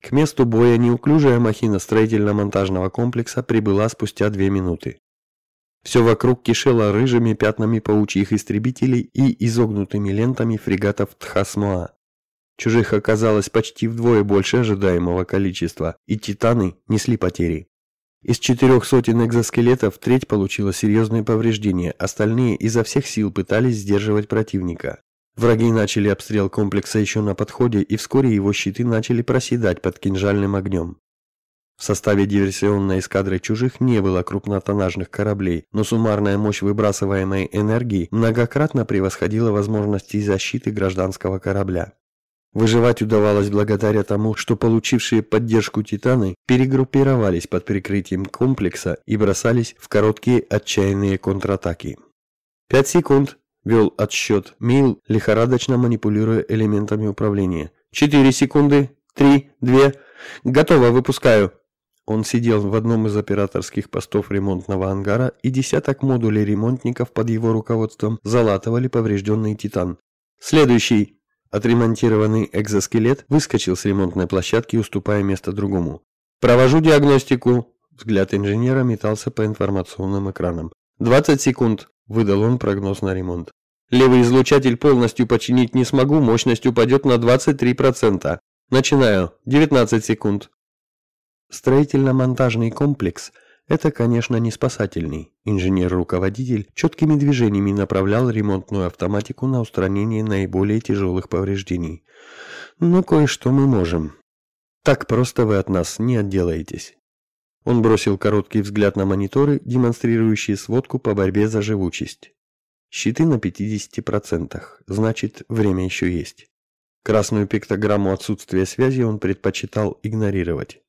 К месту боя неуклюжая махина строительно-монтажного комплекса прибыла спустя две минуты. Все вокруг кишело рыжими пятнами паучьих истребителей и изогнутыми лентами фрегатов Тхасмоа. Чужих оказалось почти вдвое больше ожидаемого количества, и титаны несли потери. Из четырех сотен экзоскелетов треть получила серьезные повреждения, остальные изо всех сил пытались сдерживать противника. Враги начали обстрел комплекса еще на подходе, и вскоре его щиты начали проседать под кинжальным огнем. В составе диверсионной эскадры чужих не было крупнотоннажных кораблей, но суммарная мощь выбрасываемой энергии многократно превосходила возможности защиты гражданского корабля. Выживать удавалось благодаря тому, что получившие поддержку титаны перегруппировались под прикрытием комплекса и бросались в короткие отчаянные контратаки. «Пять секунд», – вел отсчет Мил, лихорадочно манипулируя элементами управления. «Четыре секунды, три, две, готово, выпускаю». Он сидел в одном из операторских постов ремонтного ангара, и десяток модулей ремонтников под его руководством залатывали поврежденный титан. «Следующий!» Отремонтированный экзоскелет выскочил с ремонтной площадки, уступая место другому. «Провожу диагностику!» Взгляд инженера метался по информационным экранам. «20 секунд!» – выдал он прогноз на ремонт. «Левый излучатель полностью починить не смогу, мощность упадет на 23%. Начинаю. 19 секунд». Строительно-монтажный комплекс – это, конечно, не спасательный. Инженер-руководитель четкими движениями направлял ремонтную автоматику на устранение наиболее тяжелых повреждений. Но кое-что мы можем. Так просто вы от нас не отделаетесь. Он бросил короткий взгляд на мониторы, демонстрирующие сводку по борьбе за живучесть. Щиты на 50%, значит, время еще есть. Красную пиктограмму отсутствия связи он предпочитал игнорировать.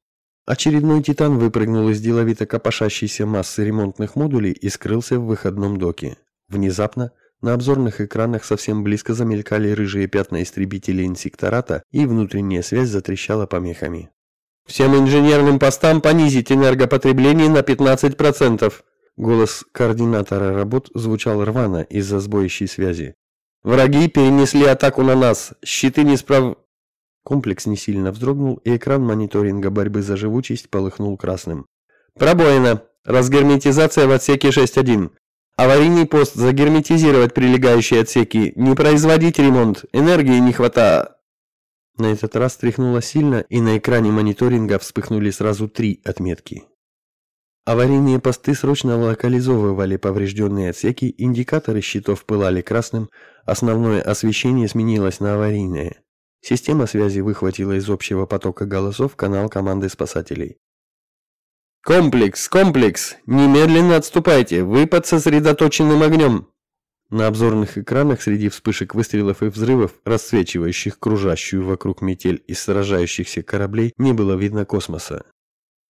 Очередной «Титан» выпрыгнул из деловито копошащейся массы ремонтных модулей и скрылся в выходном доке. Внезапно на обзорных экранах совсем близко замелькали рыжие пятна истребителей инсектората, и внутренняя связь затрещала помехами. «Всем инженерным постам понизить энергопотребление на 15%!» Голос координатора работ звучал рвано из-за сбоящей связи. «Враги перенесли атаку на нас. Щиты не справ...» Комплекс не сильно вздрогнул, и экран мониторинга борьбы за живучесть полыхнул красным. «Пробоина! Разгерметизация в отсеке 6.1. Аварийный пост загерметизировать прилегающие отсеки. Не производить ремонт. Энергии не хватает». На этот раз тряхнуло сильно, и на экране мониторинга вспыхнули сразу три отметки. Аварийные посты срочно локализовывали поврежденные отсеки, индикаторы щитов пылали красным, основное освещение сменилось на аварийное. Система связи выхватила из общего потока голосов канал команды спасателей. «Комплекс! Комплекс! Немедленно отступайте! Вы под сосредоточенным огнем!» На обзорных экранах среди вспышек выстрелов и взрывов, расцвечивающих кружащую вокруг метель из сражающихся кораблей, не было видно космоса.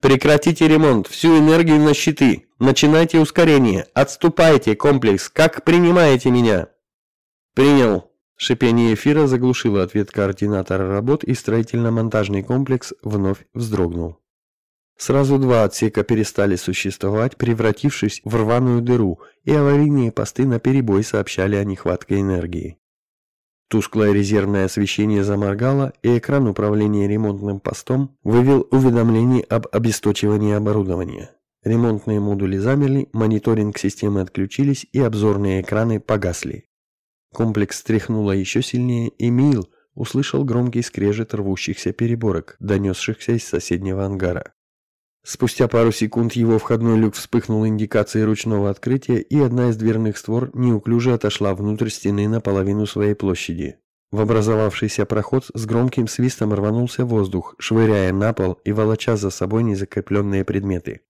«Прекратите ремонт! Всю энергию на щиты! Начинайте ускорение! Отступайте, комплекс! Как принимаете меня?» «Принял!» Шипение эфира заглушило ответ координатора работ, и строительно-монтажный комплекс вновь вздрогнул. Сразу два отсека перестали существовать, превратившись в рваную дыру, и аварийные посты наперебой сообщали о нехватке энергии. Тусклое резервное освещение заморгало, и экран управления ремонтным постом вывел уведомление об обесточивании оборудования. Ремонтные модули замерли, мониторинг системы отключились, и обзорные экраны погасли. Комплекс стряхнуло еще сильнее, и Мил услышал громкий скрежет рвущихся переборок, донесшихся из соседнего ангара. Спустя пару секунд его входной люк вспыхнул индикацией ручного открытия, и одна из дверных створ неуклюже отошла внутрь стены на половину своей площади. В образовавшийся проход с громким свистом рванулся воздух, швыряя на пол и волоча за собой незакрепленные предметы.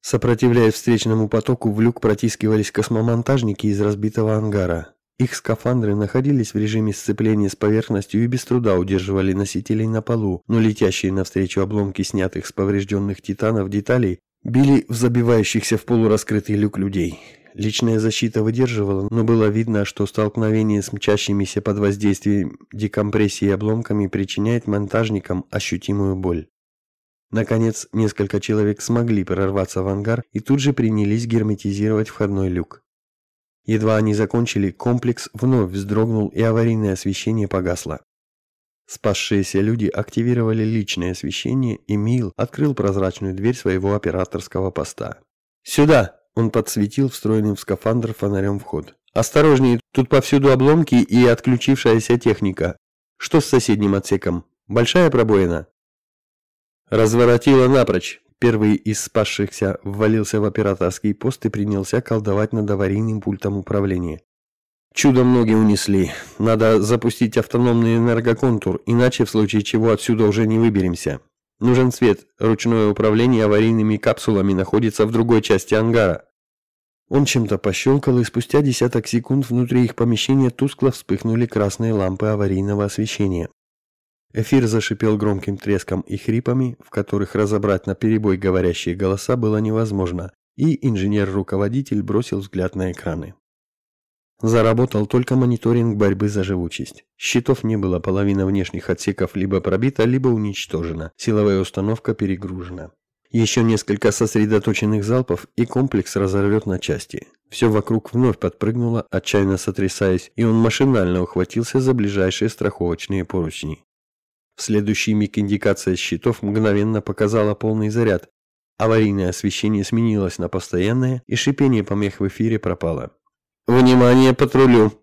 Сопротивляясь встречному потоку, в люк протискивались космомонтажники из разбитого ангара. Их скафандры находились в режиме сцепления с поверхностью и без труда удерживали носителей на полу, но летящие навстречу обломки снятых с поврежденных титанов деталей били в забивающихся в полураскрытый люк людей. Личная защита выдерживала, но было видно, что столкновение с мчащимися под воздействием декомпрессии обломками причиняет монтажникам ощутимую боль. Наконец, несколько человек смогли прорваться в ангар и тут же принялись герметизировать входной люк. Едва они закончили, комплекс вновь вздрогнул и аварийное освещение погасло. Спасшиеся люди активировали личное освещение, и Мил открыл прозрачную дверь своего операторского поста. «Сюда!» – он подсветил встроенным в скафандр фонарем вход. «Осторожнее, тут повсюду обломки и отключившаяся техника. Что с соседним отсеком? Большая пробоина?» Разворотило напрочь. Первый из спасшихся ввалился в операторский пост и принялся колдовать над аварийным пультом управления. Чудом ноги унесли. Надо запустить автономный энергоконтур, иначе в случае чего отсюда уже не выберемся. Нужен свет. Ручное управление аварийными капсулами находится в другой части ангара. Он чем-то пощелкал, и спустя десяток секунд внутри их помещения тускло вспыхнули красные лампы аварийного освещения. Эфир зашипел громким треском и хрипами, в которых разобрать на перебой говорящие голоса было невозможно, и инженер-руководитель бросил взгляд на экраны. Заработал только мониторинг борьбы за живучесть. Щитов не было, половина внешних отсеков либо пробита, либо уничтожена, силовая установка перегружена. Еще несколько сосредоточенных залпов, и комплекс разорвет на части. Все вокруг вновь подпрыгнуло, отчаянно сотрясаясь, и он машинально ухватился за ближайшие страховочные поручни. В следующий миг индикация щитов мгновенно показала полный заряд. Аварийное освещение сменилось на постоянное, и шипение помех в эфире пропало. «Внимание, патрулю!»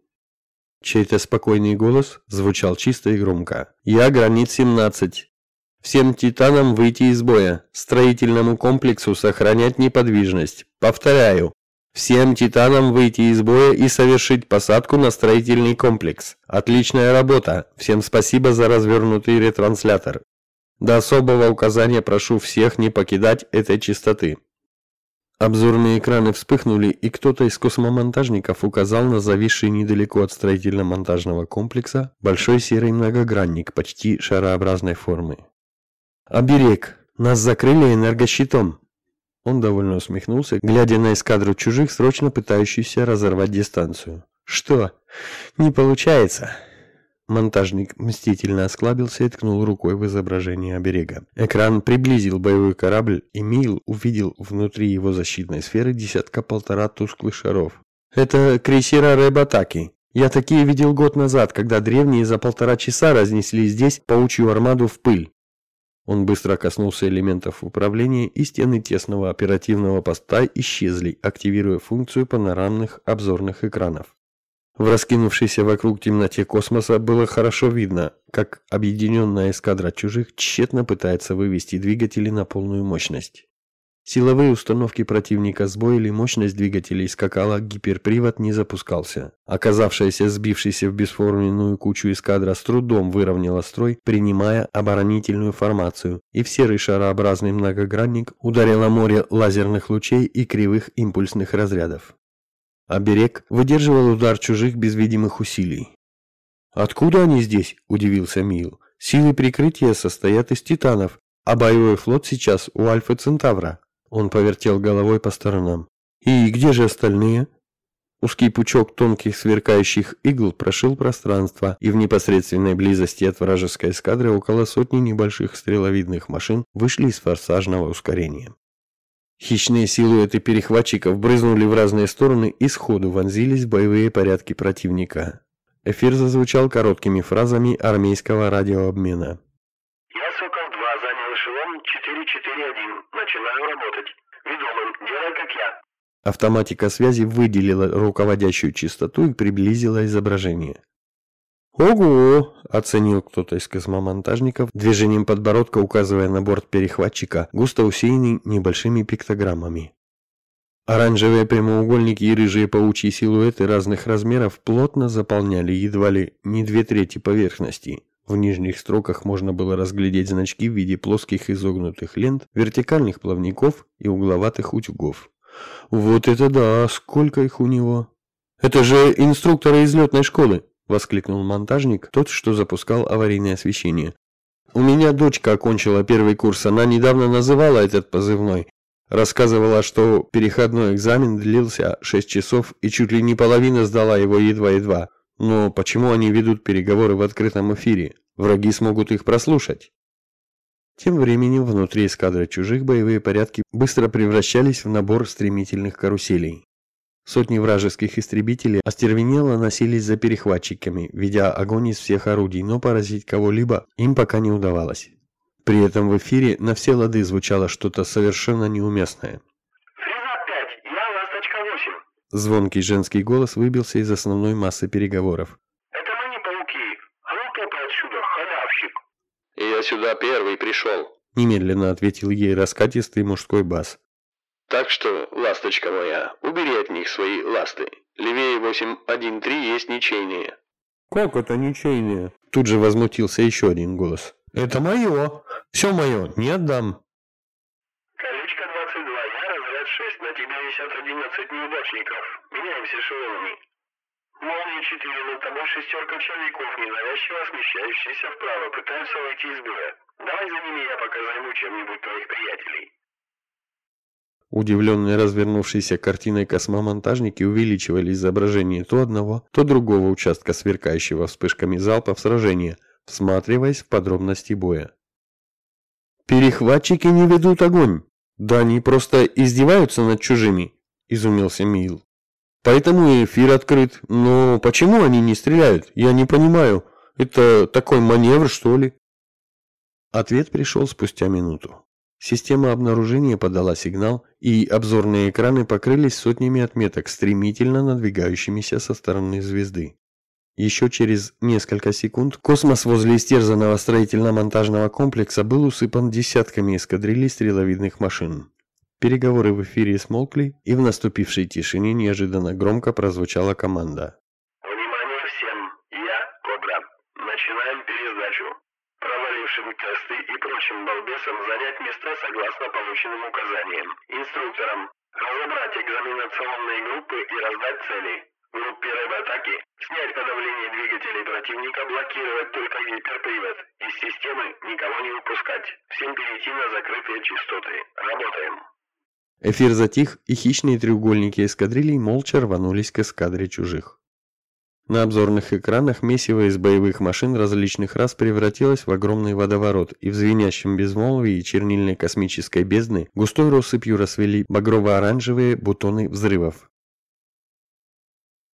Чей-то спокойный голос звучал чисто и громко. «Я гранит-17. Всем титанам выйти из боя. Строительному комплексу сохранять неподвижность. Повторяю. Всем титанам выйти из боя и совершить посадку на строительный комплекс. Отличная работа. Всем спасибо за развернутый ретранслятор. До особого указания прошу всех не покидать этой частоты. Обзорные экраны вспыхнули, и кто-то из космомонтажников указал на зависший недалеко от строительно-монтажного комплекса большой серый многогранник почти шарообразной формы. «Оберег! Нас закрыли энергощитом!» Он довольно усмехнулся, глядя на эскадру чужих, срочно пытающихся разорвать дистанцию. «Что? Не получается!» Монтажник мстительно осклабился и ткнул рукой в изображение оберега. Экран приблизил боевой корабль, и Мил увидел внутри его защитной сферы десятка-полтора тусклых шаров. «Это крейсера Рэбатаки. Я такие видел год назад, когда древние за полтора часа разнесли здесь паучью армаду в пыль». Он быстро коснулся элементов управления, и стены тесного оперативного поста исчезли, активируя функцию панорамных обзорных экранов. В раскинувшейся вокруг темноте космоса было хорошо видно, как объединенная эскадра чужих тщетно пытается вывести двигатели на полную мощность. Силовые установки противника сбоили, мощность двигателей скакала, гиперпривод не запускался. Оказавшаяся сбившейся в бесформенную кучу эскадра с трудом выровняла строй, принимая оборонительную формацию, и в серый шарообразный многогранник ударило море лазерных лучей и кривых импульсных разрядов. Оберег выдерживал удар чужих без видимых усилий. «Откуда они здесь?» – удивился Мил. «Силы прикрытия состоят из титанов, а боевой флот сейчас у Альфа Центавра». Он повертел головой по сторонам. «И где же остальные?» Узкий пучок тонких сверкающих игл прошил пространство, и в непосредственной близости от вражеской эскадры около сотни небольших стреловидных машин вышли из форсажного ускорения. Хищные силуэты перехватчиков брызнули в разные стороны и сходу вонзились в боевые порядки противника. Эфир зазвучал короткими фразами армейского радиообмена. Работать. Ведомым, делай как я». Автоматика связи выделила руководящую частоту и приблизила изображение. «Ого!» – оценил кто-то из космомонтажников, движением подбородка указывая на борт перехватчика, густо усеянный небольшими пиктограммами. Оранжевые прямоугольники и рыжие паучьи силуэты разных размеров плотно заполняли едва ли не две трети поверхности. В нижних строках можно было разглядеть значки в виде плоских изогнутых лент, вертикальных плавников и угловатых утюгов. «Вот это да! Сколько их у него!» «Это же инструкторы из летной школы!» – воскликнул монтажник, тот, что запускал аварийное освещение. «У меня дочка окончила первый курс, она недавно называла этот позывной. Рассказывала, что переходной экзамен длился 6 часов и чуть ли не половина сдала его едва-едва. Но почему они ведут переговоры в открытом эфире? Враги смогут их прослушать». Тем временем внутри эскадры чужих боевые порядки быстро превращались в набор стремительных каруселей. Сотни вражеских истребителей остервенело носились за перехватчиками, ведя огонь из всех орудий, но поразить кого-либо им пока не удавалось. При этом в эфире на все лады звучало что-то совершенно неуместное. Фреза 5, я Ласточка 8. Звонкий женский голос выбился из основной массы переговоров. Это мы не пауки. А ну топай отсюда, халявщик. «Я сюда первый пришел. Немедленно ответил ей раскатистый мужской бас. Так что, ласточка моя, убери от них свои ласты. Левее 813 есть ничейные». «Как это ничейные?» Тут же возмутился еще один голос. «Это мое. Все мое. Не отдам». 11 неудачников. Меняемся эшелонами. Молния 4, над тобой шестерка червяков, ненавязчиво смещающиеся вправо, пытаются уйти из боя. Давай за ними, я пока займу чем-нибудь твоих приятелей. Удивленные развернувшейся картиной космомонтажники увеличивали изображение то одного, то другого участка сверкающего вспышками залпов сражения, всматриваясь в подробности боя. «Перехватчики не ведут огонь! Да они просто издеваются над чужими!» – изумился Мил. «Поэтому эфир открыт. Но почему они не стреляют? Я не понимаю. Это такой маневр, что ли?» Ответ пришел спустя минуту. Система обнаружения подала сигнал, и обзорные экраны покрылись сотнями отметок, стремительно надвигающимися со стороны звезды. Еще через несколько секунд космос возле истерзанного строительно-монтажного комплекса был усыпан десятками эскадрилей стреловидных машин. Переговоры в эфире смолкли, и в наступившей тишине неожиданно громко прозвучала команда. Внимание всем, я Кобра. Начинаем пересдачу. Провалившим тесты и прочим балбесам занять места согласно полученным указаниям. Инструкторам разобрать экзаменационные группы и раздать цели. Группе рэб-атаки снять подавление двигателей противника, блокировать только гиперпривод. Из системы никого не выпускать. Всем перейти на закрытые частоты. Работаем. Эфир затих, и хищные треугольники эскадрилей молча рванулись к эскадре чужих. На обзорных экранах месиво из боевых машин различных рас превратилось в огромный водоворот, и в звенящем безмолвии чернильной космической бездны густой россыпью расцвели багрово-оранжевые бутоны взрывов.